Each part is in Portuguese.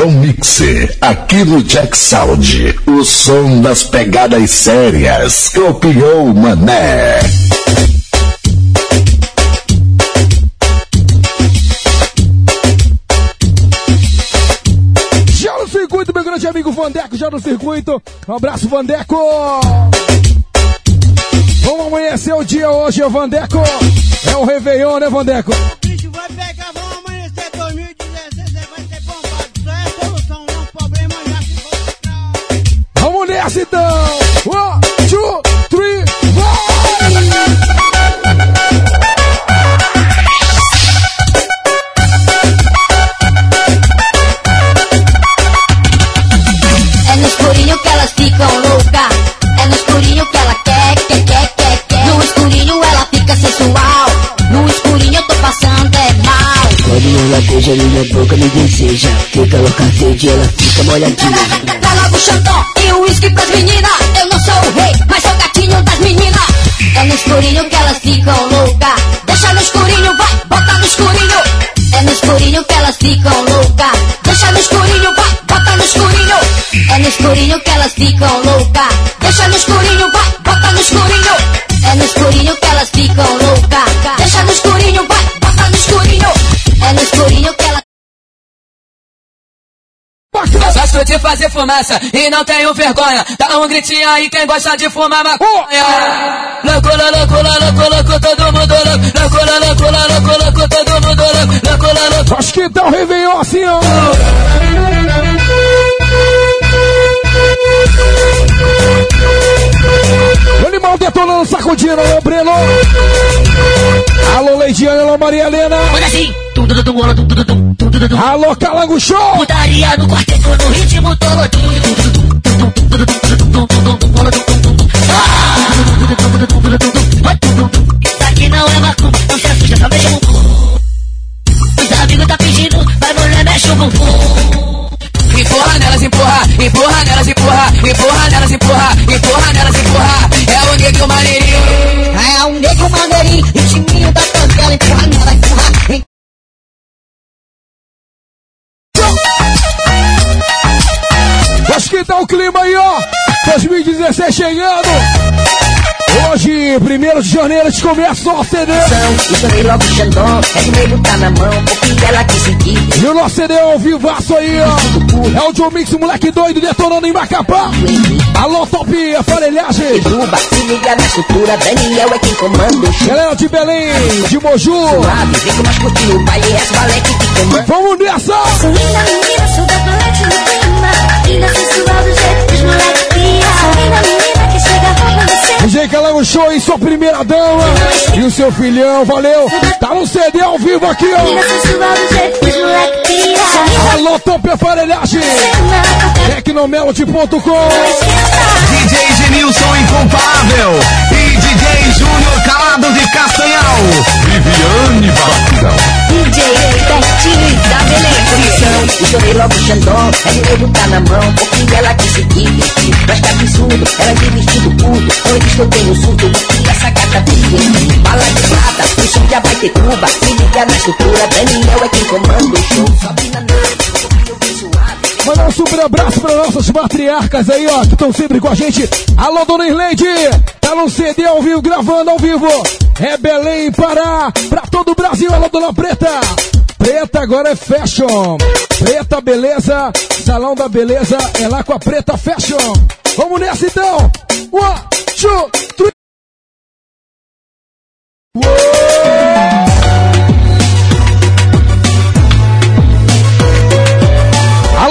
John Mixer, aqui no Jack Sound, o som das pegadas sérias, copiou Mané. Já no circuito, meu grande amigo Vandeco, já no circuito. Um abraço, Vandeco! Vamos amanhecer o dia hoje, Vandeco. É o Réveillon, né, Vandeco? Nessa então! One, two, three, vai! É no escurinho que elas ficam loucas. É no escurinho que ela quer, quer, quer, quer, quer. No escurinho ela fica sensual. No escurinho eu tô passando é mal. Quando ela beija minha boca, me deseja. Fica louca verde, ela fica molhadinha. Dá logo o xandó e o uísque pras meninas. Eu não sou o rei, mas sou o gatinho das meninas. É no escurinho que elas ficam loucas. Deixa no escurinho, vai, bota no escurinho. É no escurinho que elas ficam loucas. Deixa no escurinho, vai, bota no escurinho. É no escurinho que elas ficam loucas. Deixa no escurinho, fumaça e não tenho vergonha. Dá um gritinho aí quem gosta de fumar maconha. Loucura, loucura, loucura, louco, todo mundo louco. Loucura, loucura, loucura, louco, todo mundo louco. Loucura, loucura. Acho que dá o Réveillon assim, ó. O animal detonando, sacudindo, alô, Breno. Alô, Leidiane, alô, Maria Helena. Olha assim, Alô, Calango Show. Putaria no quarteto, no ritmo todo. Isso aqui não é macumba, não se assusta, só mexe o bumbum. Os amigos tá pedindo, vai mulher, mexe o bumbum. Empurra nelas, empurra, empurra nelas, empurra, empurra nelas, empurra, empurra nelas, empurra. É o negro maneirinho. É um negro maneirinho, ritminho da cancela, empurra nela, empurra. Acho que tá o clima aí, ó. 2016 chegando. Hoje, 1 de janeiro, a gente começa o nosso CD. Logo o Xandão, é tá na mão, porque ela quis seguir. E o nosso CD é ao vivaço aí, ó. É o John Mix, o moleque doido, detonando em Macapá. Alô, top, aparelhagem. Se liga na Daniel é quem comanda o show. Galera de Belém, de Moju. Suave, vem com mais curtir o baile, é as baleque que comanda. Vamos nessa! Sou linda menina, sou da no clima. Linda sensual do jeito que os moleques pia. Sou linda menina DJ Calango Show e sua primeira dama. E o seu filhão, valeu. Tá no CD ao vivo aqui, ó. Alô, top, aparelhagem. Tecnomelody.com. DJ Genilson Incomparável e DJ Júnior Calado de Castanhal. Viviane Batidão. DJ Betinho da Beleza. Estourei logo o Xandão, é de nego tá na mão, porque ela quis seguir. Mas que absurdo, ela de vestido curto, que eu tenho surto, porque essa gata tem Bala de prata, o som já vai ter cuba, se liga na estrutura, Daniel é quem comanda o show. Mandar um super abraço para nossas matriarcas aí, ó, que estão sempre com a gente. Alô, dona Irlande, tá no CD ao vivo, gravando ao vivo. É Belém, Pará, pra todo o Brasil. Alô, dona Preta. Preta agora é fashion. Preta, beleza. Salão da beleza é lá com a Preta Fashion. Vamos nessa então. One, two, three.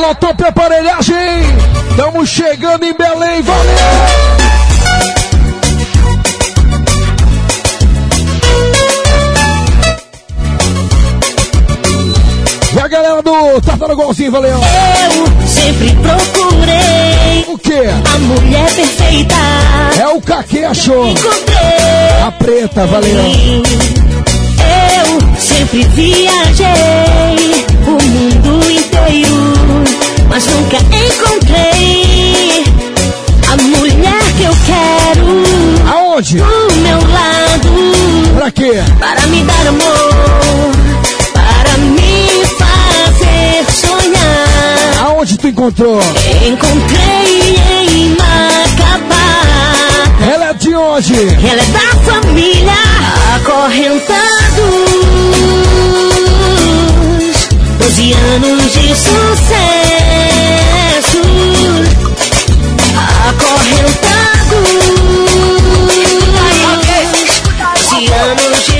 Alô, top aparelhagem! Estamos chegando em Belém, valeu! E a galera do Tartarugolzinho, valeu! Eu sempre procurei O quê? a mulher perfeita. É o Caque achou! Encontrei. A preta, valeu! Eu sempre viajei o mundo inteiro, mas nunca encontrei a mulher que eu quero Aonde? do meu lado Pra quê? para me dar amor, para me fazer sonhar. encontrou? Encontrei em Macapá. Ela é de onde? Ela é da família Acorrentados. Doze anos de sucesso. Acorrentados. Doze anos de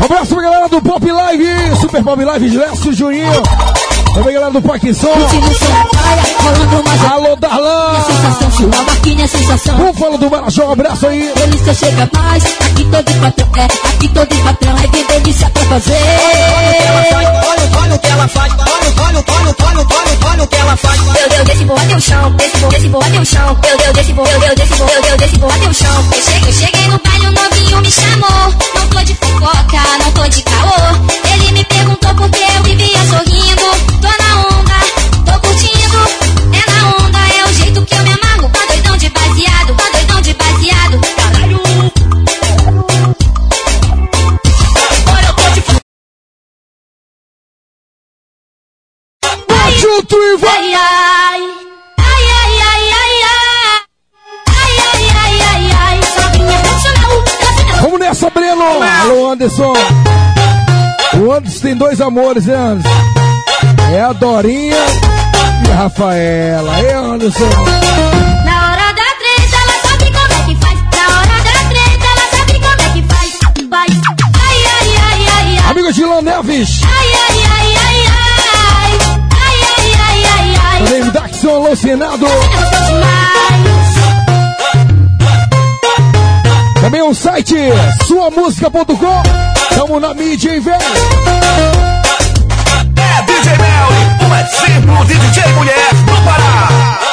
Um abraço pra galera do Pop Live, Super Pop Live, Lécio Juninho. Também galera do mais Alô, Darlan. sensação, sua máquina é sensação. Búfalo do Marajó, um abraço aí. Delícia chega mais, aqui todo patrão é, aqui todo patrão é que delícia pra fazer. Olha o que ela faz, olha, olha, olha, olha, olha, olha o que ela faz. Eu deu desse até o chão, desse vou, desse o chão. Eu deu desse vou, eu deu desse vou, eu deu desse até o chão. Eu cheguei, eu cheguei no baile, o novinho me chamou. Não tô de fofoca, não tô de Anderson. O Anderson tem dois amores, né, Anderson? É a Dorinha e a Rafaela. É, Anderson. Na hora da treta, ela sabe como é que faz. Na hora da treta, ela sabe como é que faz. Faz. Ai, ai, ai, ai, ai. Amigo de Lan Neves. Ai, ai, ai, ai, ai. Ai, ai, ai, ai, ai. Também Daxon. Eu demais. Também o site suamusica.com. Tamo na mídia, hein, velho? É DJ Melly, um exemplo de DJ mulher no Pará.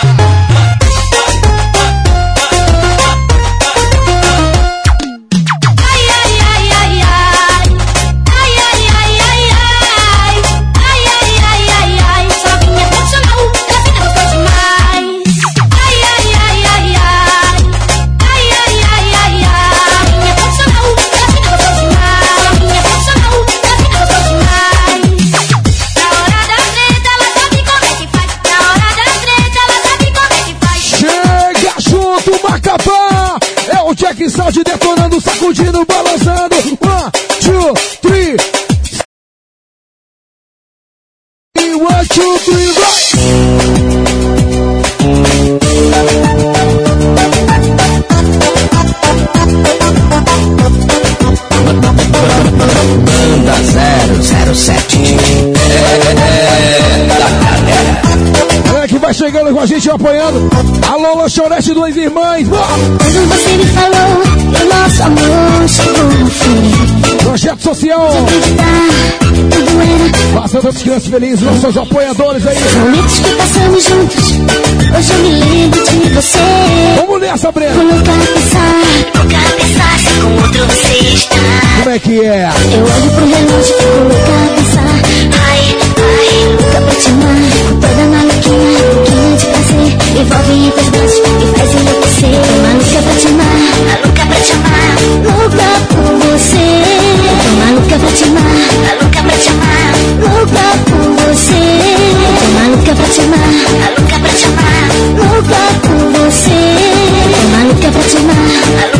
As crianças felizes, nossos apoiadores aí. momentos que passamos juntos. Hoje eu me lembro de você. Vamos nessa, Vou Breno. nunca pensar, nunca pensar se com outro você está. Como é que é? Eu olho pro relógio e fico louca a pensar. Ai, ai, louca pra te amar. Com toda maluquinha, pouquinho de prazer. Envolve em teus braços e faz enlouquecer. Maluca pra te amar, maluca pra te amar. Louca por você. Maluca pra te amar, maluca pra te amar. Louca por você. Tô maluca pra te amar, maluca pra te amar. Louca por você. Tô maluca pra te amar, maluca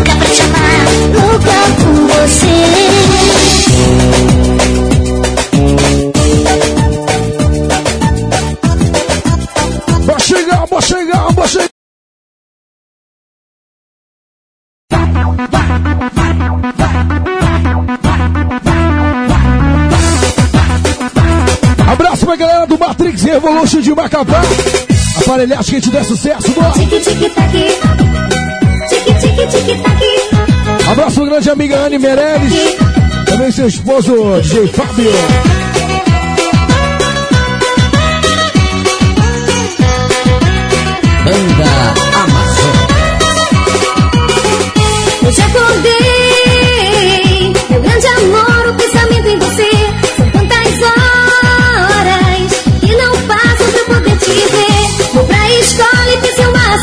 Matrix Revolution de Macapá. Aparelhagem que te der sucesso, bora. Tique tique taque. Tique tique tique taque. Abraço grande amiga Anne Meirelles. Também seu esposo, DJ Fábio.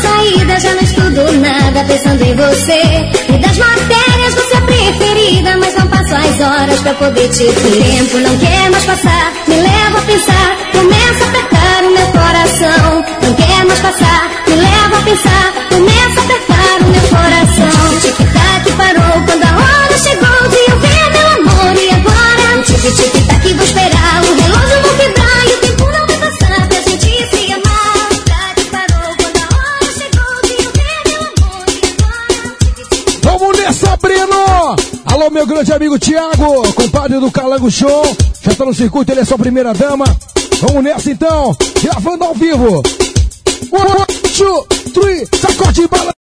saída já não estudo nada pensando em você. E das matérias você é preferida, mas não passo as horas pra poder te ver. O tempo não quer mais passar, me leva a pensar. Começa a apertar o meu coração. Não quer mais passar, me leva a pensar. Começa a apertar o meu coração. Tic-tac parou quando a hora chegou de ouvir meu amor. E agora? Tic-tac vou esperar. O relógio vou vibrar. meu grande amigo Thiago, compadre do Calango Show. Já tá no circuito, ele é sua primeira dama. Vamos nessa então, gravando ao vivo. One, two, three, sacode bala.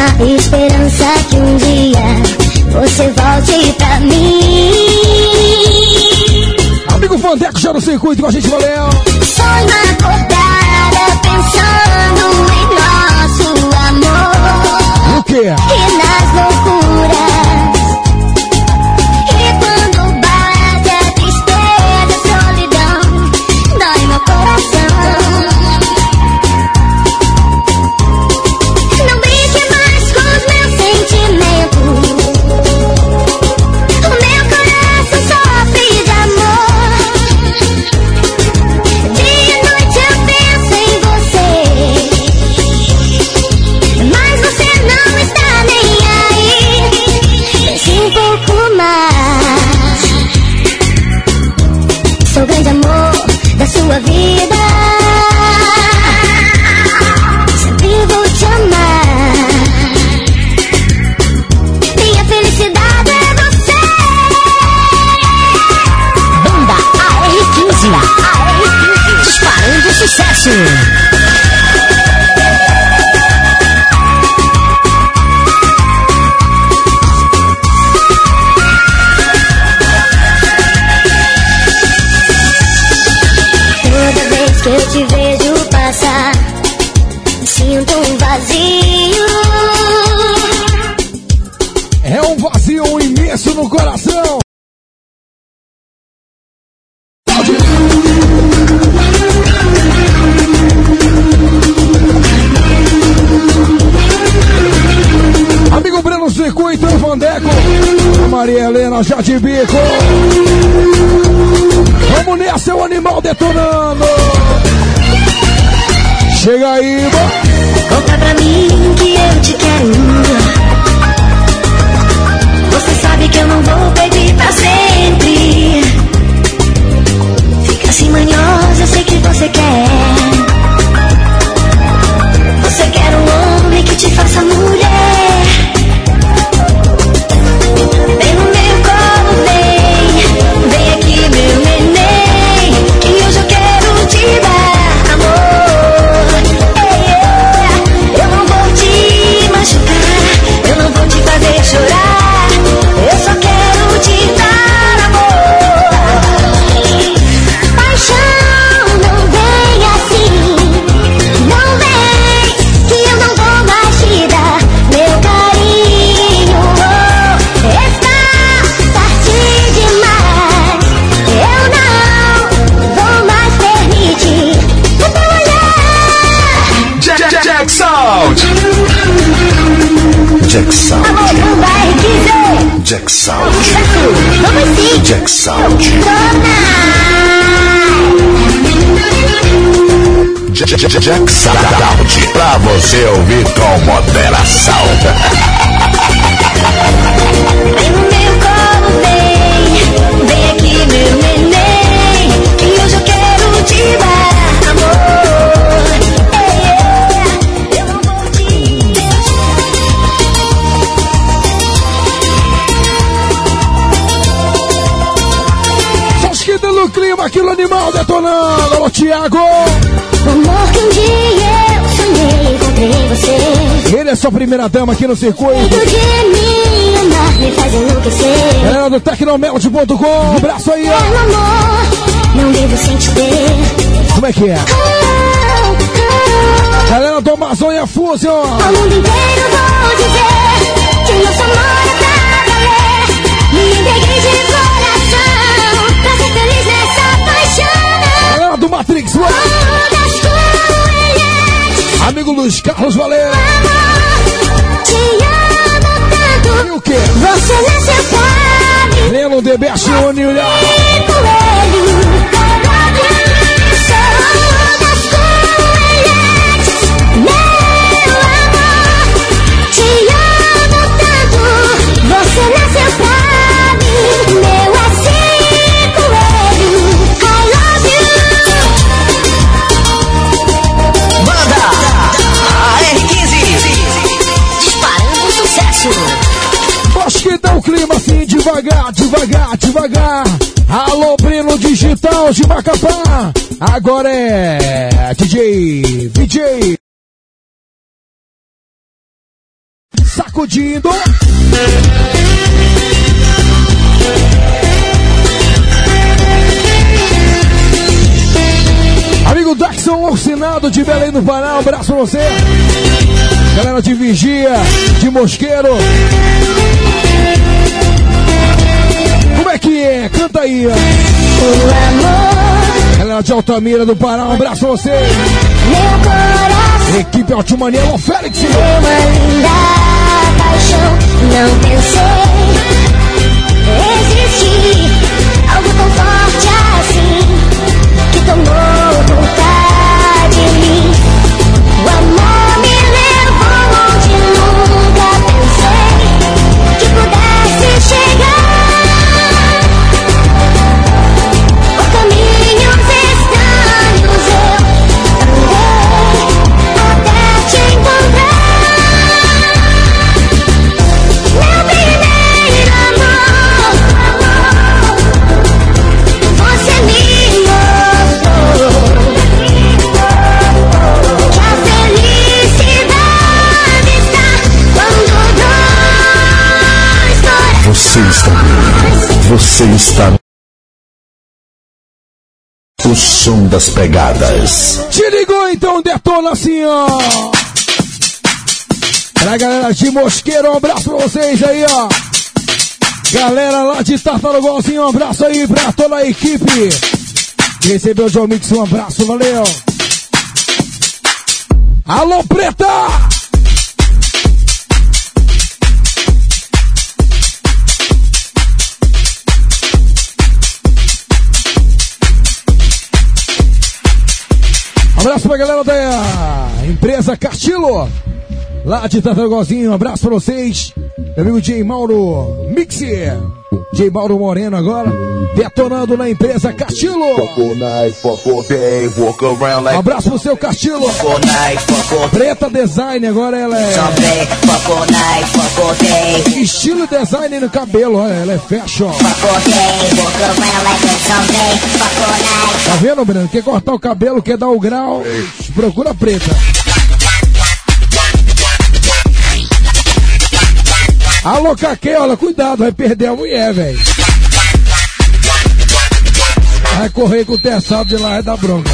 na esperança que um dia você volte pra mim. Amigo Vandeco já no circuito com a gente, valeu! Sonho acordada pensando em nosso amor. O quê? E nas loucuras. Ele é sua primeira dama aqui no circuito. Galera é do Tecnomelody.com, abraço aí. Ó. Como é que é? Galera é do Amazônia Fusion. Ao mundo inteiro vou dizer que nosso amor é pra valer. Me entreguei de coração pra ser feliz nessa paixão. Galera do Matrix. Né? vamos. Amigo Luiz Carlos Valeu. Mama, e o que? Você é necessita. Leno DBS Júnior. Devagar, devagar, devagar. Alô, Brino Digital de Macapá. Agora é DJ, DJ. Sacudindo. Amigo Daxon Alcinado de Belém do Pará, um abraço pra você. Galera de Vigia, de Mosqueiro. Como é que é? Canta aí, ó. O amor, Galera de Altamira do Pará, um abraço pra você. meu coração. Equipe Altimania, Alô Félix. Uma linda paixão, não pensei está. O som das pegadas. Te ligou então, detona assim, ó. Pra galera de Mosqueiro, um abraço pra vocês aí, ó. Galera lá de Tartarugalzinho, um abraço aí pra toda a equipe. Recebeu o John Mix, um abraço, valeu. Alô, Preta! Abraço pra galera da empresa Castilo, Lá de Tatagozinho, um abraço pra vocês. Meu amigo J. Mauro Mixer. J. Mauro Moreno agora, detonando na empresa Castilo. Um abraço pro seu Castilo. Preta Design, agora ela é. Estilo design no cabelo, olha, ela é fashion. Tá vendo, Breno? Quer cortar o cabelo, quer dar o grau? Procura preta. Alô, Caqueola, cuidado, vai perder a mulher, velho. Vai correr com o terçado de lá e dar bronca.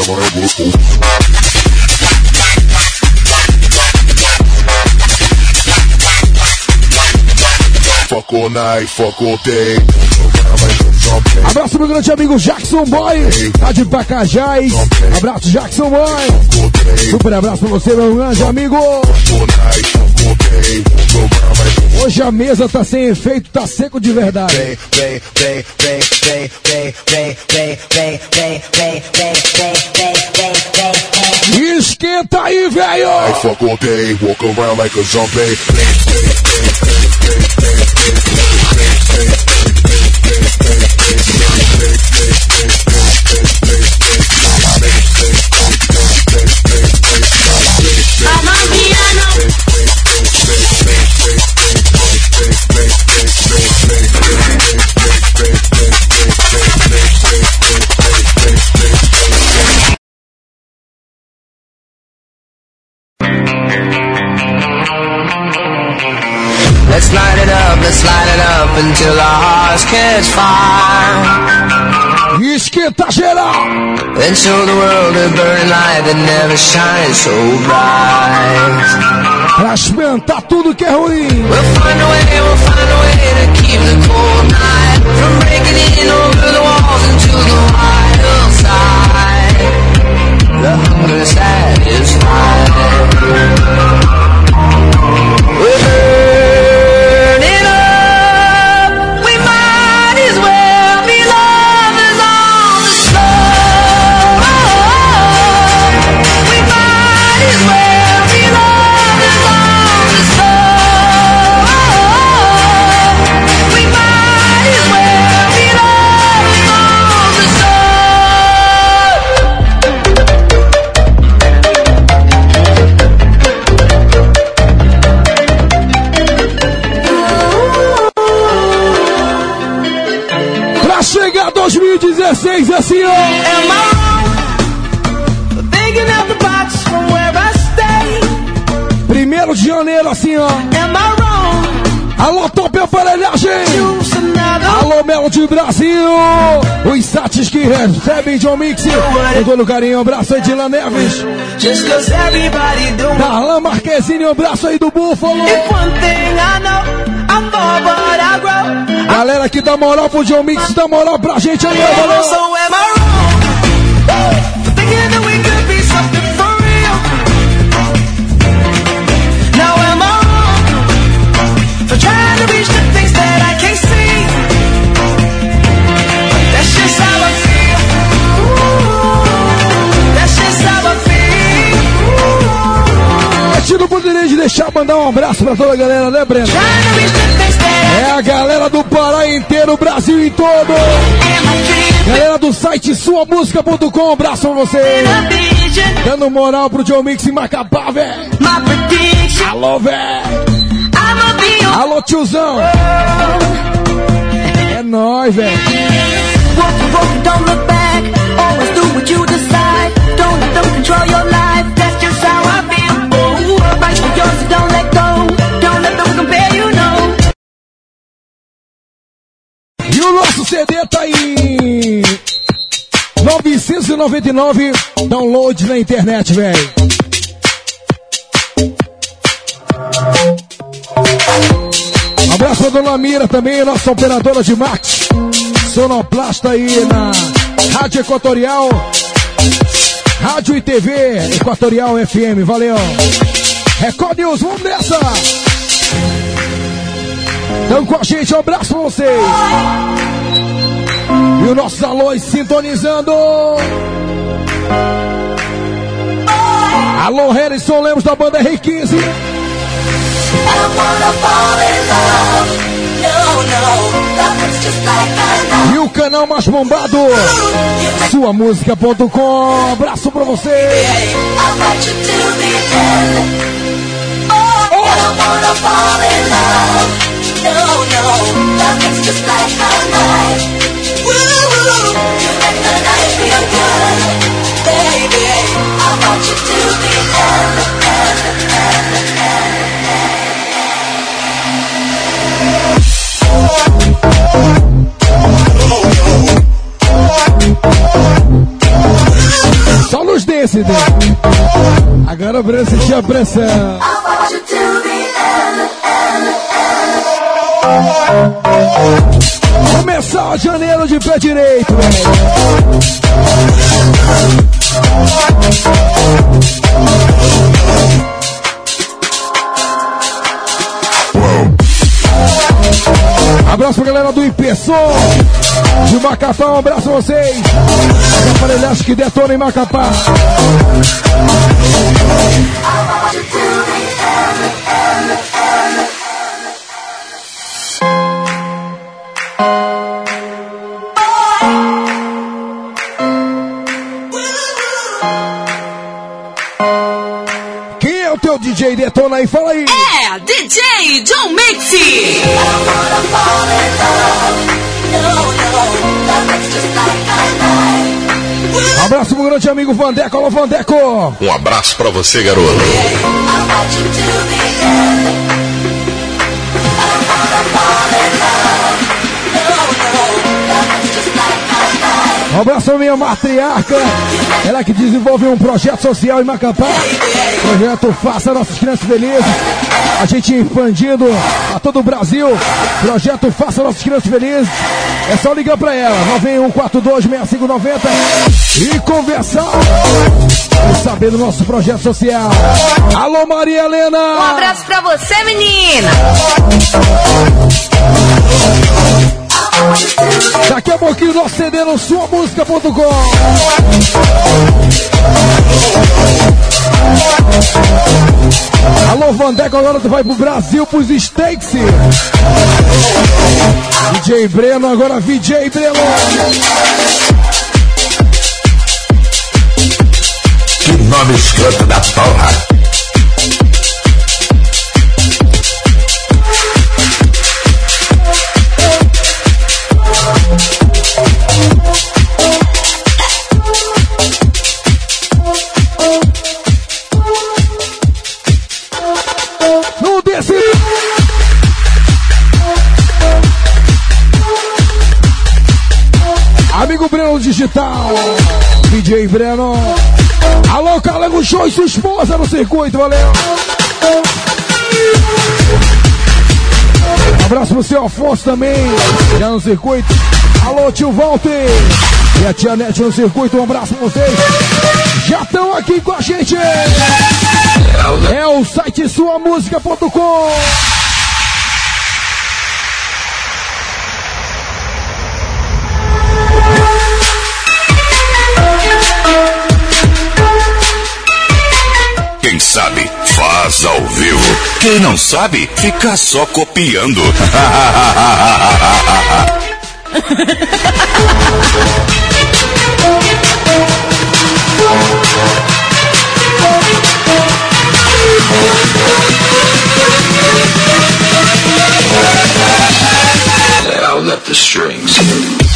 local. Fuck all night, fuck all day. Abraço meu grande amigo Jackson Boy, tá de Pacajás. Abraço, Jackson Boy. Super abraço pra você, meu grande amigo. Hoje a mesa tá sem efeito, tá seco de verdade. Esquenta aí, velho! I fuck all day, walk around like a zombie. Let's light it up, let's light it up until our hearts catch fire. Esquenta geral. And show the world a burning light that never shines so bright. Pra espantar tudo que é ruim. We'll find a way, we'll find a way to keep the cold night from breaking in over the walls into the wild side. The hunger satisfied. Recebem John Mix. Todo carinho, um abraço aí de Lan Neves. Darlan Marquezine, um abraço aí do Búfalo. Galera que dá moral pro John Mix, dá moral pra gente aí. Valeu. Deixar mandar um abraço pra toda a galera, né, Breno? É a galera do Pará inteiro, Brasil em todo. dream. Galera do site suamusica.com, abraço pra você. A vision, Dando moral pro John Mix em Macapá, velho. Alô, velho. Alô, tiozão. É nóis, velho. CD tá em 999 downloads na internet, velho. Abraço pra Dona Mira também, nossa operadora de Max. Sonoplasta aí na Rádio Equatorial. Rádio e TV Equatorial FM, valeu. Record News, vamos nessa! Então com a gente, um abraço pra vocês. E o nosso alôs sintonizando. Alô, Harrison Lemos da banda Rei 15. E o canal mais bombado, suamusica.com. Abraço pra você. Só nos desse, né? Agora sentir a pressão. Começar janeiro de pé direito. Abraço pra galera do IPSOM de Macapá, um abraço a vocês. As aparelhagens que detonam em Macapá. DJ Detona aí? Fala aí. É, DJ John Mixi. Um abraço pro grande amigo Vandeco. Alô, Vandeco. Um abraço pra você, garoto. Um abraço à minha matriarca, ela que desenvolve um projeto social em Macapá. Projeto Faça Nossas Crianças Felizes. A gente expandindo a todo o Brasil. Projeto Faça Nossas Crianças Felizes. É só ligar pra ela, 91426590 e conversar e saber do nosso projeto social. Alô, Maria Helena! Um abraço pra você, menina! Daqui a pouquinho nosso CD no suamusica.com. Alô, Vandeco, agora tu vai pro Brasil, pros Steaks. DJ Breno, agora VJ Breno. Que nome escroto da porra. Circuito, valeu. Abraço pro seu Afonso também, já no circuito. Alô, tio Walter. E a tia Nete no circuito, um abraço pra vocês. Já estão aqui com a gente. É o site suamusica.com. sabe, faz ao vivo. Quem não sabe, fica só copiando. I'll let the strings.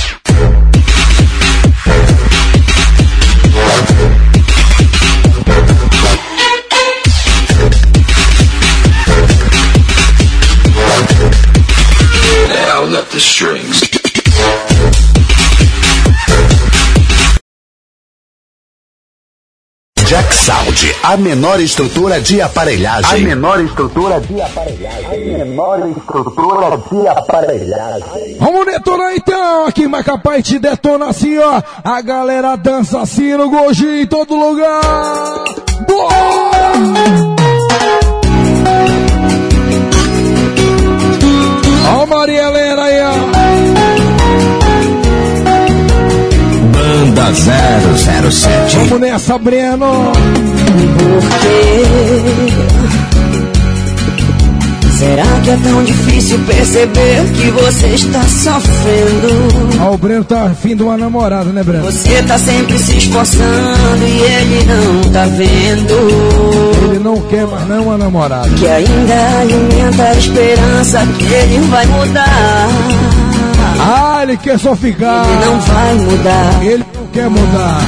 The strings. Jack Sound, a menor estrutura de aparelhagem. A menor estrutura de aparelhagem. A menor estrutura de aparelhagem. Vamos detonar então, aqui em Macapá e te detona assim, ó. A galera dança assim no gojinho em todo lugar. Boa! 007. Vamos nessa, Breno. Será que é tão difícil perceber que você está sofrendo? Ó, o Breno tá afim de uma namorada, né, Breno? Você tá sempre se esforçando e ele não tá vendo. Ele não quer mais não uma namorada. Que ainda alimenta a esperança que ele vai mudar. Ah, ele quer só ficar. Ele não vai mudar. Ele não quer mudar.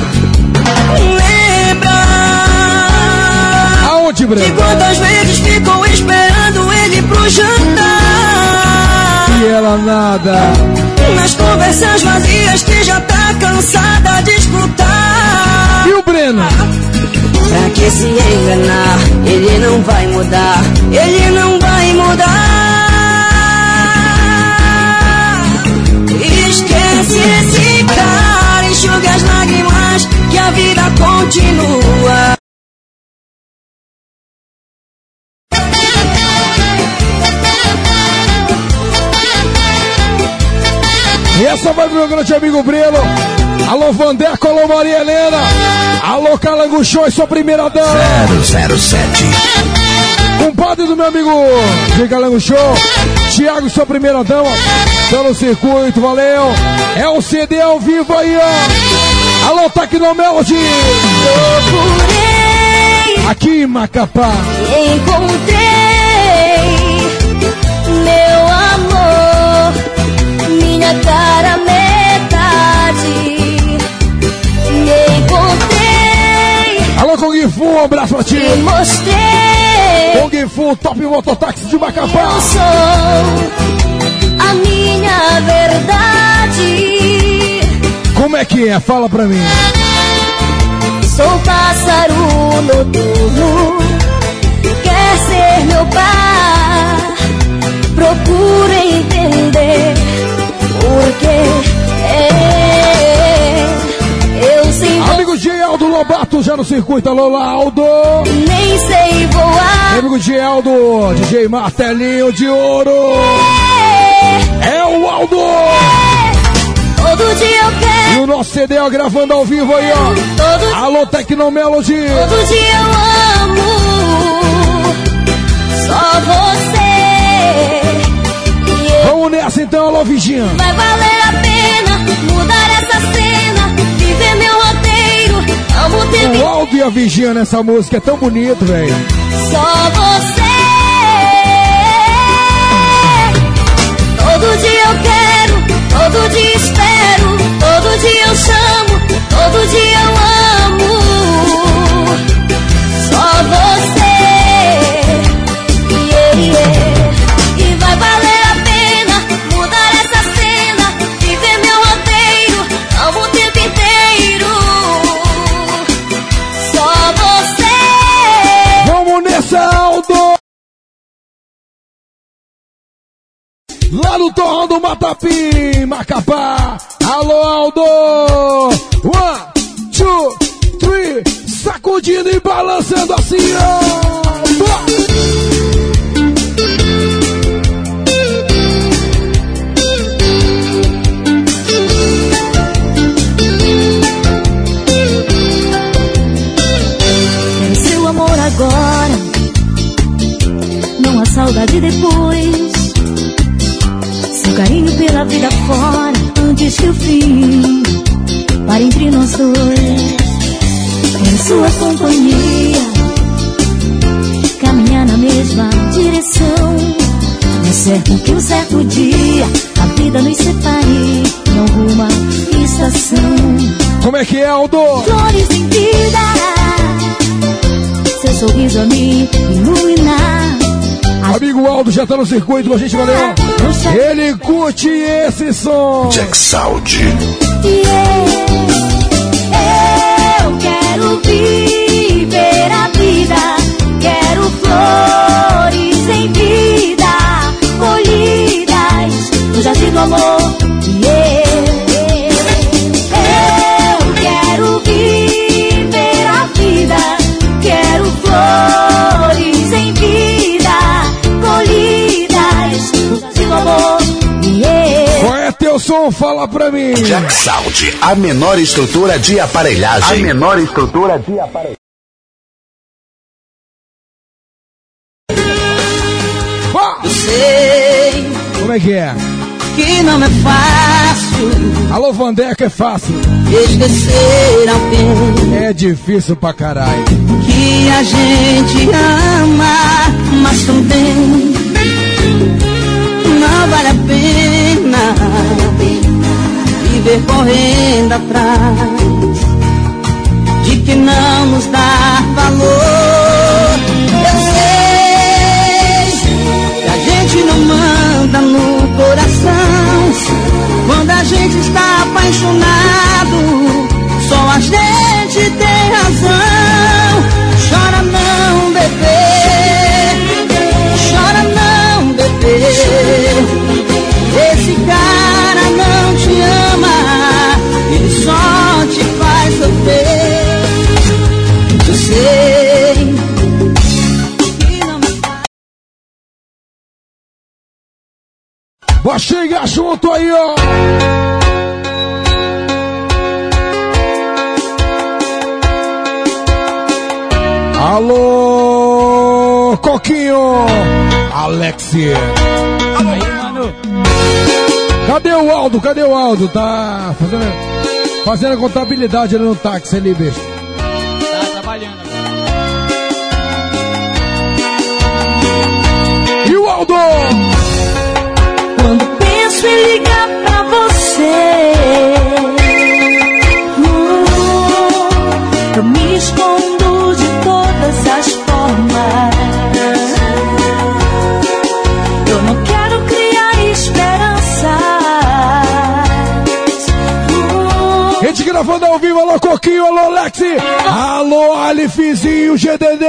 Lembra Aonde, de Breno? quantas vezes ficou esperando ele pro jantar? E ela nada. Nas conversas vazias que já tá cansada de escutar. E o Breno? Pra que se enganar? Ele não vai mudar. Ele não vai mudar. Cara, enxuga as lágrimas que a vida continua. E essa vai pro meu grande amigo Breno. Alô, Vandeco, alô, Maria Helena. Alô, Calango Show, e sua primeira dama. 007. Compadre do meu amigo de Calango Show. Thiago, sua primeira dama. Pelo circuito, valeu. É o CD ao vivo aí, ó. Alô, Tecnomelody. Procurei, Aqui em Macapá. encontrei meu amor, minha cara metade. Me encontrei, Alô, Kung Fu, um abraço pra ti. E mostrei Kung Fu, top mototáxi de Macapá. eu sou a minha verdade. Como é que é? Fala pra mim. Sou pássaro noturno, quer ser meu par. Procura entender porque é, Aldo Lobato, já no circuito. Alô, Aldo. nem sei voar. Amigo de Aldo, DJ Martelinho de Ouro. É o Aldo. Todo dia eu E quero, o nosso CD ó, gravando ao vivo aí, ó. todo, Alô, Tecnomelody. todo dia eu amo. Só você. E Vamos nessa então, alô, Viginha. Vai valer a pena mudar essa cena, o Aldo e a Viginha nessa música é tão bonito, velho. só você. Todo dia eu quero, todo dia espero, todo dia eu chamo, todo dia eu amo. Só você. Yeah, yeah. Lá no Torrão do Matapim, Macapá. Alô, Aldo. One, two, three. Sacudindo e balançando assim, amor agora, não há saudade depois. Vida fora, antes que o fim pare entre nós dois. Quero sua companhia, caminhar na mesma direção. É certo que um certo dia a vida nos separe em alguma estação Como é que é, Aldo? flores em vida. Seu sorriso a me iluminar. Amigo Aldo já tá no circuito com a gente, valeu. Ele curte esse som. Jack Saudi. Yeah. Eu quero viver a vida. Quero flores em vida, colhidas no jardim do amor. Som? Fala pra mim. Jack Saudi, a menor estrutura de aparelhagem. A menor estrutura de aparelhagem. Eu sei Como é que é? que não é fácil Alô, Vandeca, é fácil. esquecer alguém É difícil pra caralho. que a gente ama, mas também correndo atrás Bora chegar junto aí, ó. Alô, Coquinho. Alexia. Cadê o Aldo? Cadê o Aldo? Tá fazendo, fazendo a contabilidade ali no táxi ali, bicho. Tá trabalhando. E o Aldo? Penso em ligar pra você, eu me escondo outras formas. Eu não quero criar esperanças. Gente gravando ao vivo, alô Coquinho, alô Lexi, alô Alifzinho, GDD.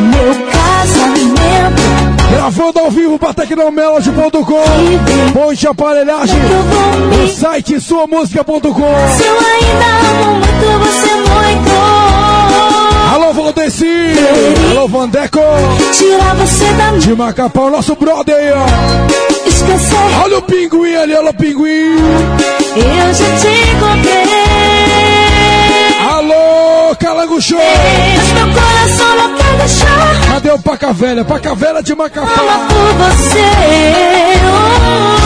Meu casamento. Gravando ao vivo para tecnomelody.com. Ponte aparelhagem. O site suamusica.com. Se eu ainda amo muito, você muito. Alô Valdeci, alô Vandeco. Tirar você da De Macapá, o nosso brother aí, ó. Esquecer. Olha o pinguim ali, olha o pinguim. Eu já te encontrei. Calango Show. Meu coração não quer deixar. Cadê o Paca Velha? Paca Velha de Fala Macapá. por você. Oh,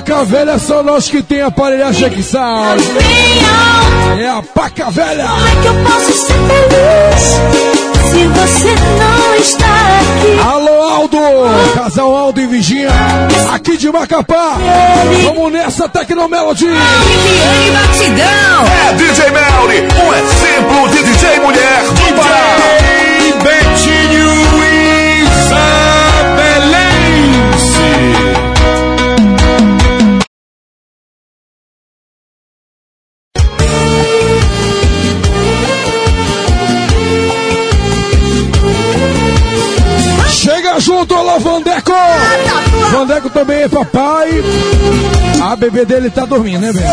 Paca Velha são nós que tem aparelhagem aqui, sabe? minha É a Paca Velha. Como é que eu posso ser feliz se você não está aqui? Alô, Aldo! Casal Aldo e Virginia, aqui de Macapá. Vamos nessa Tecnomelody. Viviane Batidão. É DJ Melly, um exemplo de DJ mulher do Pará. Vandeco! Vandeco também é papai. A bebê dele tá dormindo, né, velho?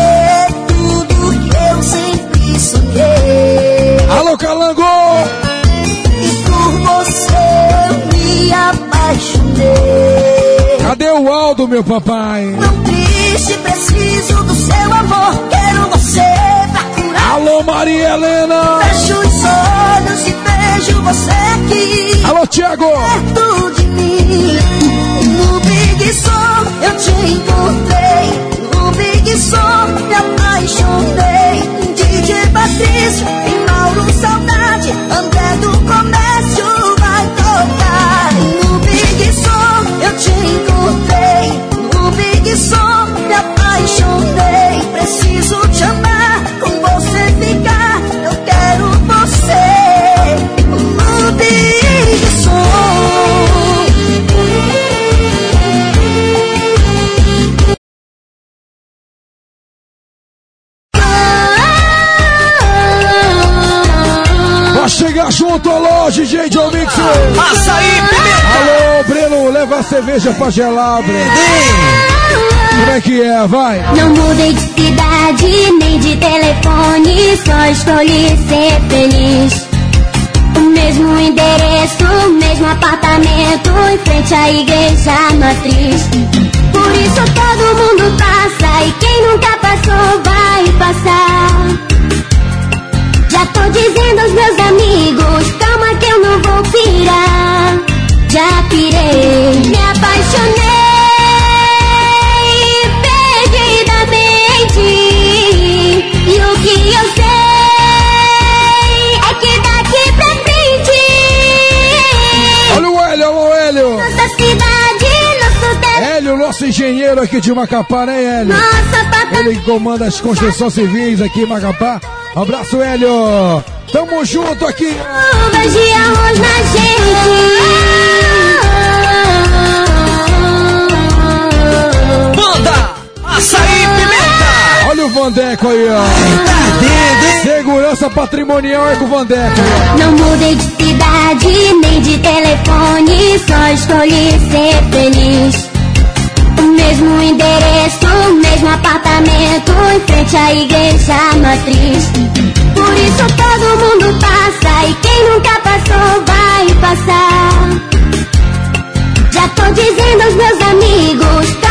Tudo que eu sempre sonhei. Alô, Calango! E por você eu me apaixonei. Cadê o Aldo, meu papai? Tão triste, preciso do seu amor. Quero você pra curar. Alô, Maria Helena! Fecho os olhos e vejo você aqui. Alô, Thiago! perto. No Big Som eu te encontrei. No Big Som me apaixonei. DJ Patrício e Mauro Saudade. André do Comércio cerveja pra gelar. Como é que é? Vai! Não mudei de cidade, nem de telefone, só escolhi ser feliz. O mesmo endereço, o mesmo apartamento, em frente à igreja matriz. Por isso todo mundo passa, e quem nunca passou vai passar. Já tô dizendo aos meus amigos, calma que eu não vou pirar. Já pirei, apaixonei perdidamente. E o que eu sei é que daqui pra frente, Olha o Hélio, Hélio! nossa cidade, nosso Hélio, nosso engenheiro aqui de Macapá, né, Hélio? nossa pata, Ele comanda as construções civis aqui em Macapá. Abraço, Hélio! Tamo junto aqui! uvas de arroz na gente. Açaí, pimenta. Olha o Vandeco aí, ó! Segurança patrimonial é com o Vandeco. Não mudei de cidade, nem de telefone, só escolhi ser feliz. O mesmo endereço, o mesmo apartamento, em frente à igreja matriz. Por isso todo mundo passa, e quem nunca passou vai passar. Já tô dizendo aos meus amigos,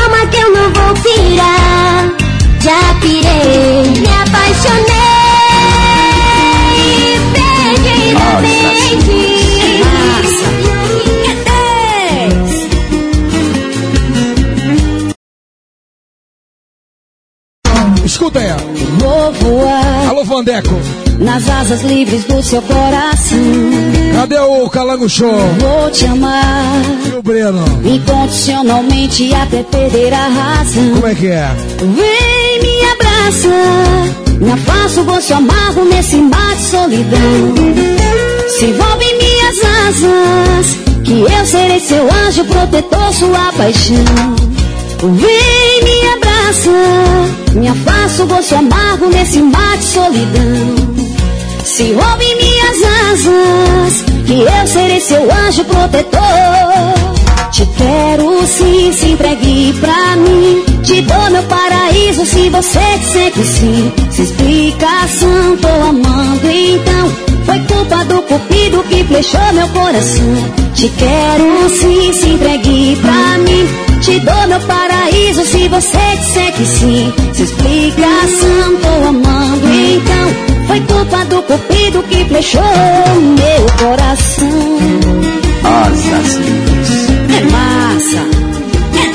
Escuta aí. Vou voar Alô, Vandeco. nas asas livres do seu coração. Cadê o Calango Show? Vou te amar E o Breno? incondicionalmente até perder a razão. Como é que é? Vem me abraça, me afasto o gosto amargo nesse mar de solidão. Se envolve em minha serei seu anjo protetor, sua paixão. Vem, me abraça, me afasta o gosto amargo nesse mar de solidão. Se roube minhas asas, que eu serei seu anjo protetor. Te quero sim, se entregue pra mim. Te dou meu paraíso se você disser que sim. Se explicação, tô amando então. Foi culpa do cupido que flechou meu coração. Te quero sim, se entregue pra mim. Te dou meu paraíso se você disser que sim. Se explicação, tô amando então. Foi culpa do cupido que flechou meu coração. Asas. É massa. É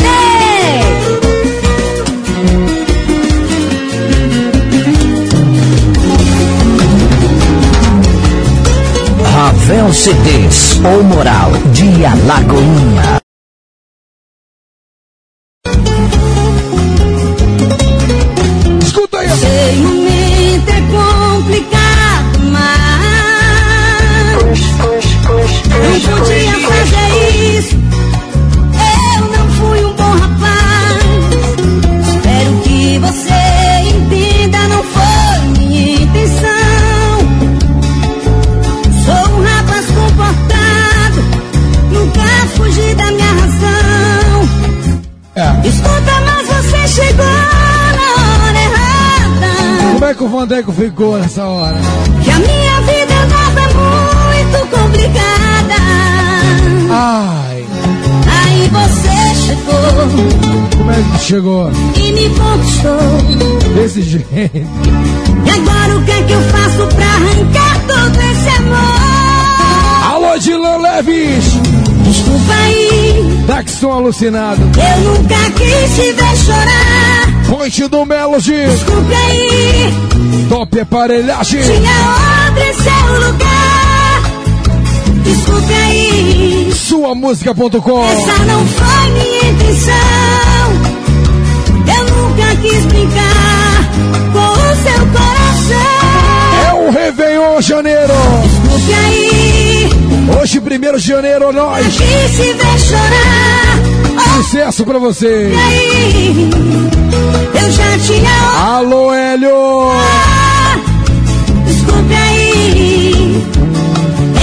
Ravel CDs ou Moral de Alagoinha. É que o Vandeco ficou nessa hora? Que a minha vida andava muito complicada. Ai, Aí você chegou como é que chegou? e me conquistou. Desse jeito. E agora o que é que eu faço pra arrancar todo esse amor? Alô, Dilan Leves! Desculpa aí, Daxon alucinado. eu nunca quis te ver chorar. Ponte do Melody. Desculpe aí, Top aparelhagem. tinha outra em seu lugar. Desculpe aí. Suamúsica.com. Essa não foi minha intenção. Eu nunca quis brincar com o seu coração. É o Réveillon Janeiro. Desculpe aí, Hoje, 1 de janeiro, nós. quis te ver chorar. Sucesso pra você. aí, eu já tinha Alô, Hélio. outra. Desculpe aí,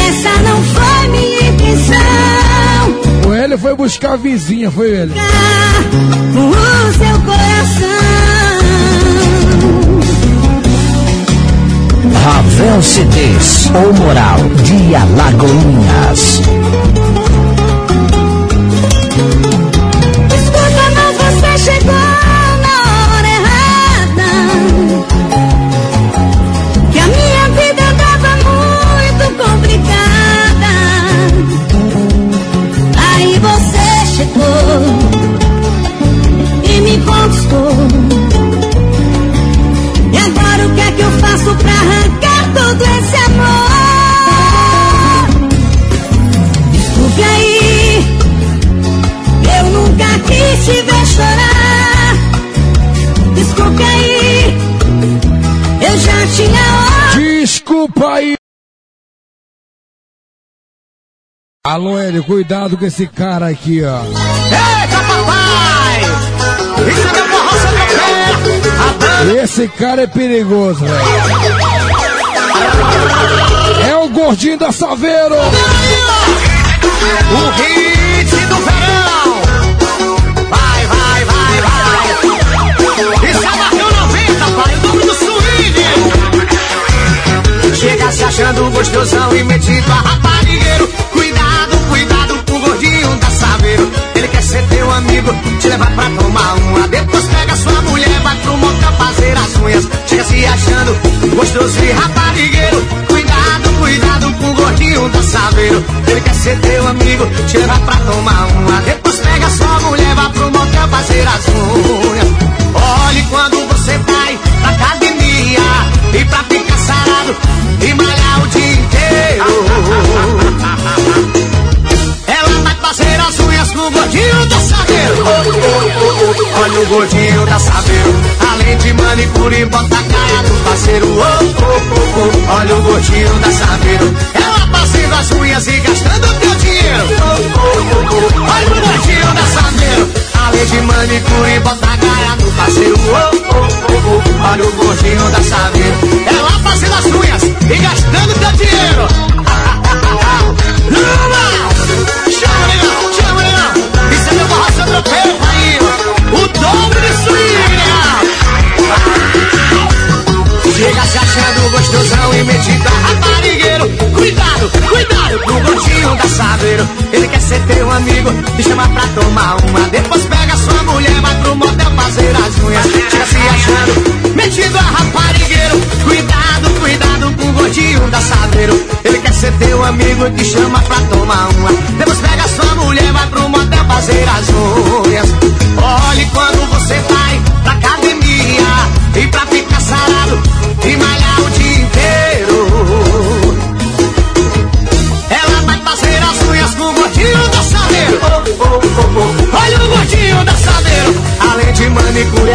essa não foi minha intenção. O Hélio foi buscar a vizinha, foi ele. O seu coração. Ravel CDs ou Moral de Alagoinhas. Alô, Hélio, cuidado com esse cara aqui, ó. Eita, papai! Isso é meu forró sem meu pé! Esse cara é perigoso, velho. É o gordinho da Saveiro. O hit do verão! Vai, vai, vai, vai! Isso é Marcão 90, pai, o nome do swing! Chega se achando gostosão e metido a raparigueiro. Cuidado teu amigo, te levar pra tomar uma. Depois pega sua mulher, vai pro motel fazer as unhas. Chega se achando gostoso e raparigueiro. Cuidado, cuidado com o gordinho da Saveiro. Ele quer ser teu amigo, te levar pra tomar uma. Depois pega sua mulher, vai pro motel fazer as unhas. Olhe quando você vai pra academia e pra ficar sarado e malhar o dia inteiro. gordinho da Sabeu. Além de manicure, bota a cara do parceiro. Oh, oh, oh, oh. Olha o gordinho da Sabeu. Ela é passando as unhas e gastando teu dinheiro. Oh, oh, oh, oh. Olha o gordinho da Sabeu. Além de manicure, bota a cara do parceiro. Oh, oh, oh, oh. Olha o gordinho da Sabeu. Ela é passando as unhas e gastando teu dinheiro. Lula! Chama, Leão! Chama, Leão! Isso é meu barraço é europeu, Sobre suíra. Chega se achando gostosão e metido a raparigueiro. Cuidado, cuidado com o gordinho da. Ele quer ser teu amigo, te chama pra tomar uma. Depois pega sua mulher, vai pro motel fazer as unhas. Chega se achando metido a raparigueiro. Cuidado cuidado com o gordinho da saveiro. Ele quer ser teu amigo e te chama pra tomar uma. Depois pega sua mulher, vai pro motel fazer as unhas. Olhe quando você vai pra academia e pra ficar sarado e malhar o dia inteiro. Ela vai fazer as unhas com o gordinho da saveiro. Oh, oh, oh. Olha o gordinho da saveiro, além de manicure.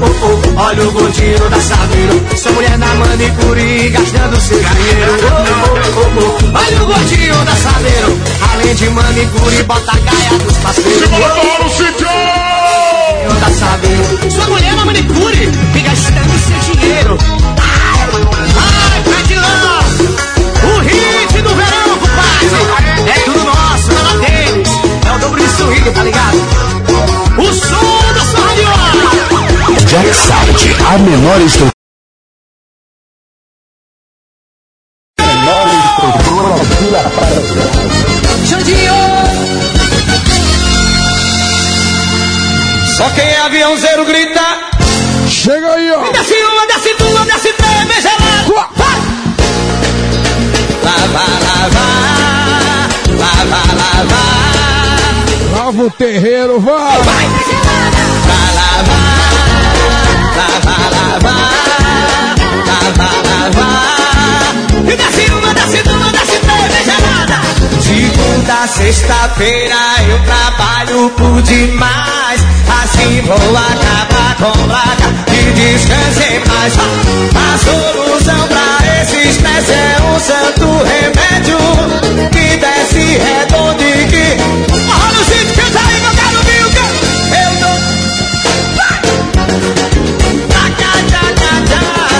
Oh, oh. Olha o gordinho da saveiro, sua mulher na manicure gastando seu dinheiro. Oh, oh, oh. Olha o gordinho da saveiro, além de manicure bota a gaia dos parceiros. Oh, da saveiro, sua mulher na manicure e gastando seu dinheiro. Ai, Fredilão! O hit do verão, compadre! É tudo nosso, nada deles! É o dobro de sorriso, tá ligado? O som! Jack Sound, a menor estrutura. Só quem é aviãozeiro grita. Chega aí, ó. Desce uma, desce duas, desce três, beija lá. Vai! Lava, lava, lava, lava. Lava o terreiro, vai. Vai! Sexta-feira eu trabalho por demais. Assim vou acabar com placa e descanse em paz. A solução pra esse estresse é um santo remédio que desce redondo e que. Olha o sítio, canta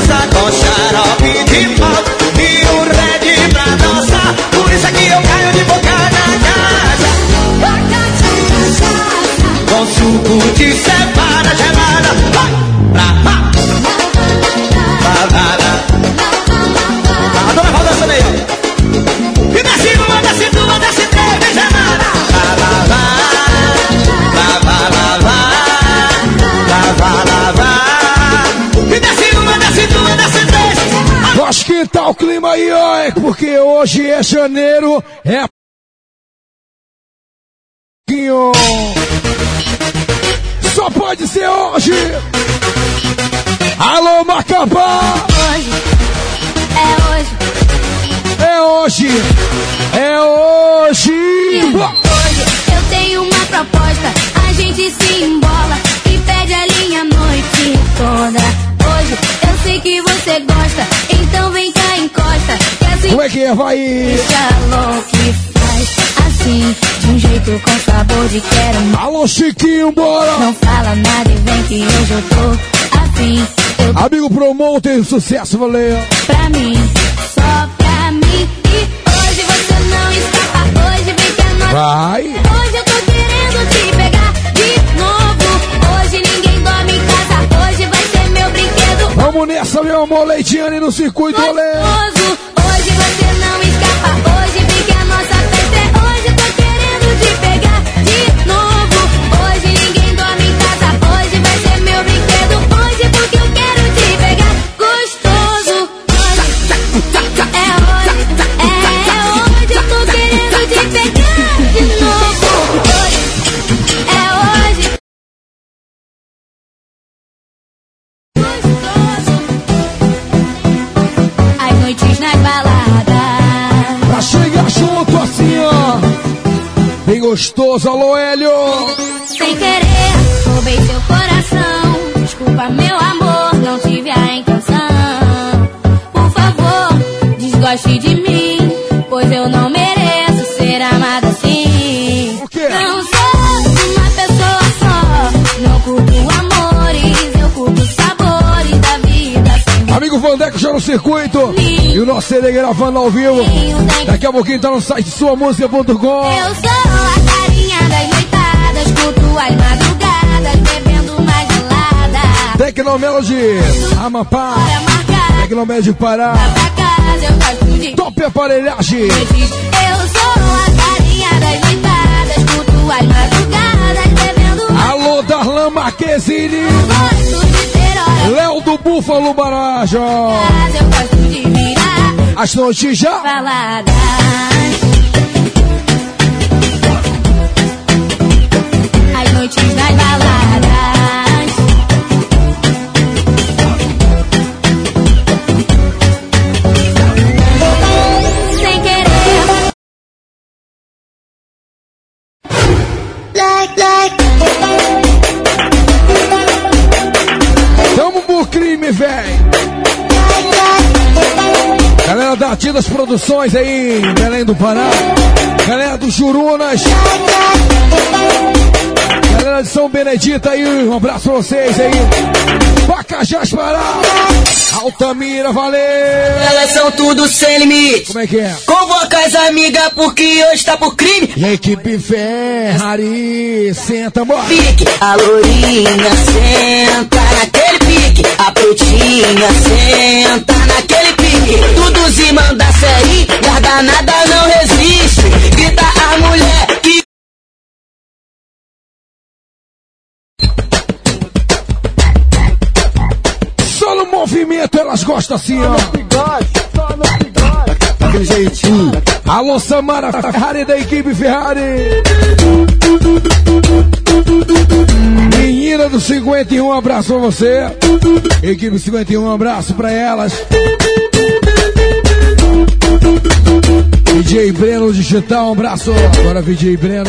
com xarope de pau e um red pra dançar. Por isso é que eu caio de boca na casa. Com suco de cevada gelada. Vai pra que tal o clima aí, ó? É porque hoje é janeiro, é. Só pode ser hoje. Alô, Macapá! Hoje, é hoje, É hoje! É hoje! hoje eu tenho uma proposta. A gente se embola e pede a linha a noite toda. Hoje eu sei que você gosta, Como é que é? Vai! assim, de um jeito com sabor de quero. Alô, Chiquinho, bora! Não fala nada e vem que hoje eu tô afim. Eu Amigo promoter, sucesso, valeu! pra mim, só pra mim. E hoje você não escapa, hoje vem que a nossa. Vai! Hoje eu tô querendo te pegar de novo. Hoje ninguém dorme em casa, hoje vai ser meu brinquedo. Vamos nessa, meu amor, Leitiane no circuito, olê! Hoje você não escapa, hoje Chegar junto assim, ó! Bem gostoso, alô, Hélio! Sem querer, roubei seu coração. Desculpa, meu amor, não tive a intenção. Por favor, desgoste de mim, pois eu não mereço ser amada assim. Amigo Vandeco já no circuito e o nosso CD gravando ao vivo. Daqui a pouquinho tá no site suamusica.com. Eu sou a carinha das noitadas, curto as madrugadas, bebendo uma gelada. Tecnomelody, Amapá, Tecnomelody Pará, eu Top Aparelhagem. Eu sou a carinha as madrugadas bebendo Alô, Darlan Marquezine. Gosto de Léo do Búfalo virar As noites já. baladas. As noites das baladas. Sem querer. Like, like. Tamo por crime, véi. Galera da Atidas Produções aí, Belém do Pará. Galera do Jurunas. Galera de São Benedito aí, um abraço pra vocês aí. Pacajás Pará. Altamira, valeu. Elas são tudo sem limite. Como é que é? Convoca as amigas porque hoje tá por crime. E a equipe Ferrari, senta, bora. Pique, a lourinha senta naquele pique. A pretinha senta naquele pique. Tudo se manda série, guarda nada não resiste. Grita a mulher que Só no movimento elas gostam assim, ó. Daquele jeitinho. Alô, Samara Ferrari da equipe Ferrari. Menina do 51, um abraço pra você. Equipe 51, um abraço pra elas. DJ Breno Digital, um abraço. Agora DJ Breno.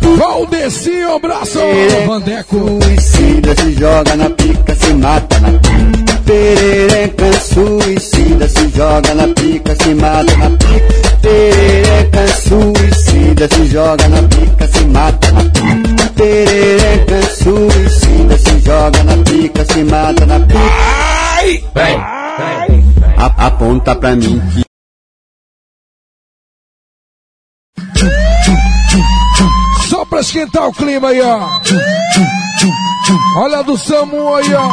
Valdeci, um abraço. Vandeco. Suicida se joga na pica, se mata na pica. Perereca, suicida se joga na pica, se mata na pica. Perereca, suicida se joga na pica, se mata na pica. Perereca, suicida se joga na pica, se mata na pica. Ai! Vem, A- aponta pra mim que pra esquentar o clima aí, ó. Olha a do Samu aí, ó.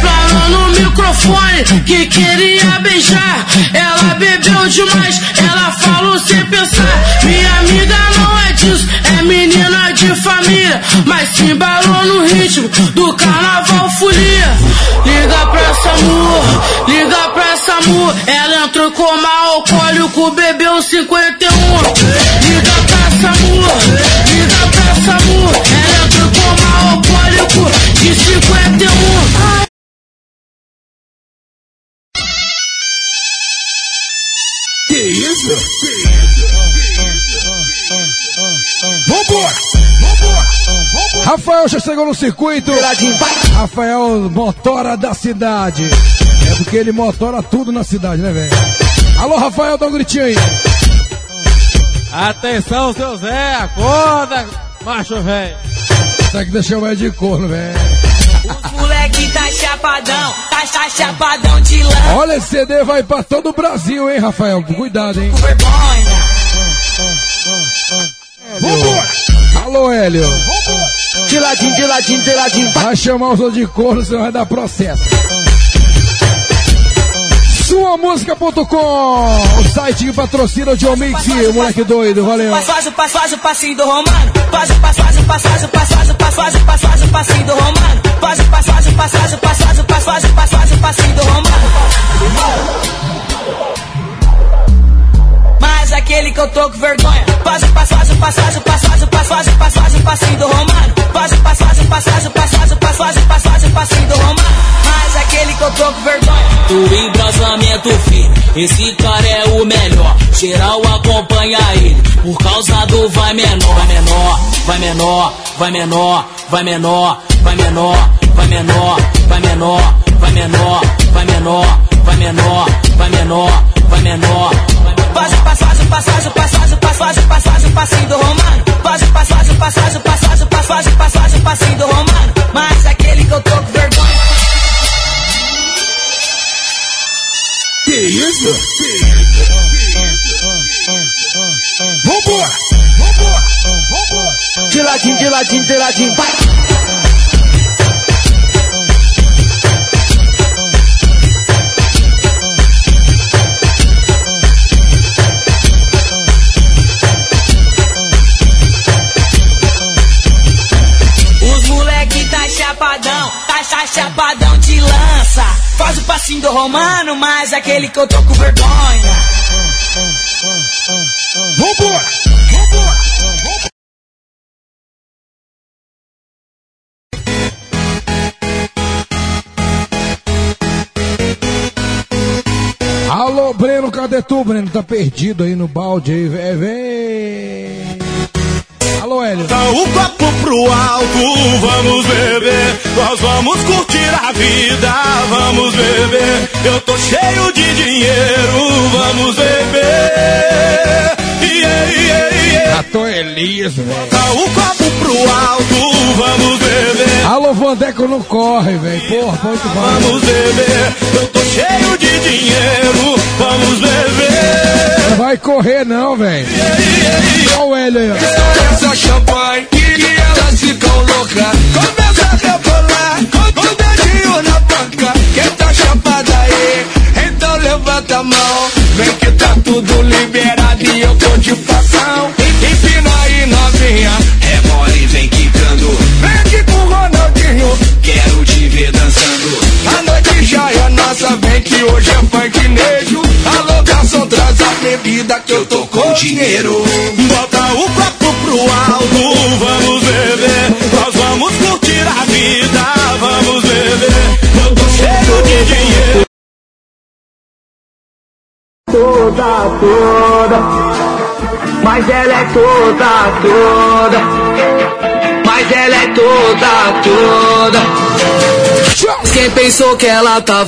Falou no microfone que queria beijar. Ela bebeu demais, ela falou sem pensar. Minha amiga não é disso, é menina de família. Mas se embalou no ritmo do carnaval folia. Liga pra amor, liga pra amor. Ela entrou com mal alcoólico, bebeu 51. Liga pra amor, liga pra com mal alcoólico de 51. Que isso? Vambora! Rafael já chegou no circuito. Rafael, motora da cidade. É porque ele motora tudo na cidade, né, velho? Alô, Rafael, dá um gritinho aí. Atenção, seu Zé, acorda, macho velho. Tem que deixar o velho de corno, velho. moleque tá chapadão, tá, tá chapadão de lã. Olha, esse CD vai pra todo o Brasil, hein, Rafael? Cuidado, hein? Vambora! Alô, Hélio. De ladinho, de ladinho, de ladinho. Vai chamar os outros de corno, você vai dar processo. Suamusica.com, o site que patrocina o John Mix, moleque doido, valeu. Passagem, passagem, passinho do Romano. Passagem, passagem, passagem, passagem, passagem, passagem, passinho do Romano. Passagem, passagem, passagem, passagem, passagem, passagem, passinho do Romano. Aquele que eu tô com vergonha. O passo, o passo, o passo, o passo, faz o passo, faz o passinho do romano. O passo, o passo, o passo, o passo, faz o passo, faz o passinho do romano. Mas aquele que eu tô com vergonha. Do embrasamento fino, esse cara é o melhor. Geral acompanha ele, por causa do vai menor, vai menor, vai menor, vai menor, vai menor, vai menor, vai menor, vai menor, vai menor, vai menor, vai menor, vai menor, vai menor. Faz o passo, faz o passo, faz o passo, faz o passo, faz o passo, faz o passinho do romano. Faz aquele com vergonha. Que isso? Vambora! Vambora! De ladinho, de ladinho, de ladinho, vai! chapadão, tá chapadão de lança. Faz o passinho do romano, mas aquele que eu tô com vergonha. Vambora! Vambora! Alô, Breno, cadê tu, Breno? Tá perdido aí no balde aí, véi. Alô, Hélio. Dá o copo pro alto, vamos beber. Nós vamos curtir a vida, vamos beber. Eu tô cheio de dinheiro, vamos beber. Catou Elias, velho. O copo pro alto, vamos beber. Alô, Vandeco não corre, velho. Porra, muito bom. Vamos beber. Eu tô cheio de dinheiro, vamos beber. Não vai correr não, velho. Olha o Hélio aí, ó. Essa champanhe e elas ficam loucas. Começa a rebolar com o dedinho na banca. Quem tá chapada aí, então levanta a mão. Vem que tá tudo liberado e eu tô de facão. Empina aí novinha, é mole, vem quicando. Vem aqui com Ronaldinho, quero te ver dançando. A noite já é nossa, vem que hoje é funknejo. Alô, garçom, traz a bebida que eu tô com dinheiro. Bota o copo pro alto, vamos beber. Nós vamos curtir a vida, vamos beber. Eu tô cheio de dinheiro. Toda, toda. Mas ela é toda, toda. Mas ela é toda, toda. Quem pensou que ela tava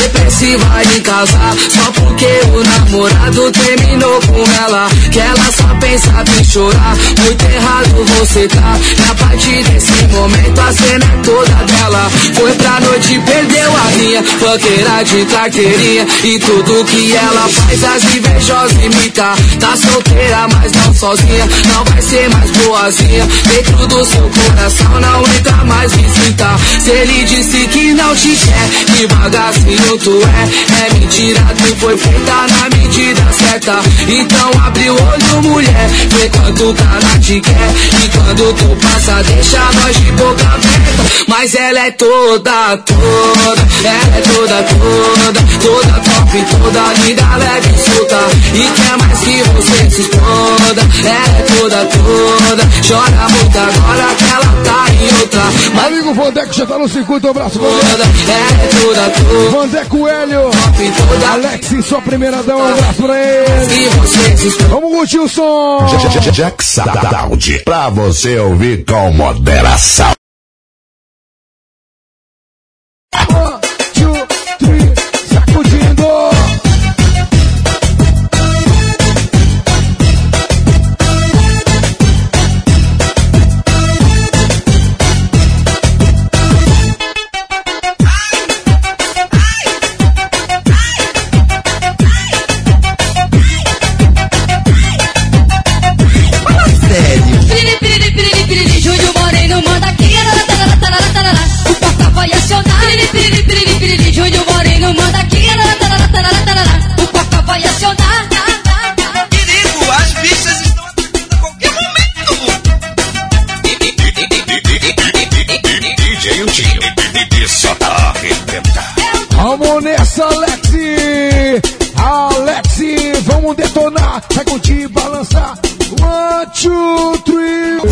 depressiva em casar Só porque o namorado terminou com ela. Que ela só pensava em chorar. Muito errado você tá. E a partir desse momento a cena é toda dela. Foi pra noite perdeu a linha. Fanqueira de carteirinha. E tudo que ela faz as invejosas imita Tá solteira mas não sozinha. Não vai ser mais boazinha. Dentro do seu coração não entra mais visita. Se ele disse que não te quer Que tu é. É mentira, tu foi feita na medida certa. Então abre o olho mulher Vê quanto o cara te quer. E quando tu passa deixa nós de boca aberta. Mas ela é toda, toda Ela é toda, toda Toda top, toda linda, leve e solta. E quer mais que você se exploda. Ela é toda, toda Chora muito agora que ela tá em outra. Mas Amigo Vandeco já tá no circuito, um abraço, toda, É. Top, toda Alex, sua primeira dama, um abraço pra ele. Vamos curtir o som. Jacksound. Pra você ouvir com moderação.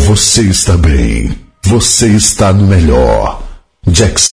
Você está bem. Você está no melhor. Jackson.